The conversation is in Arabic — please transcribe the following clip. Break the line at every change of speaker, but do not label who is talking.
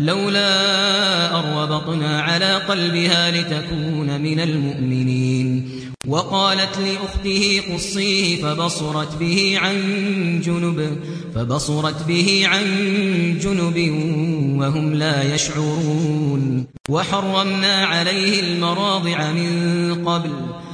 لولا أربطنا على قلبها لتكون من المؤمنين. وقالت لأخته قصيه فبصرت به عن جنب فبصرت به عن جنب وهم لا يشعرون. وحرمنا عليه المراضع من قبل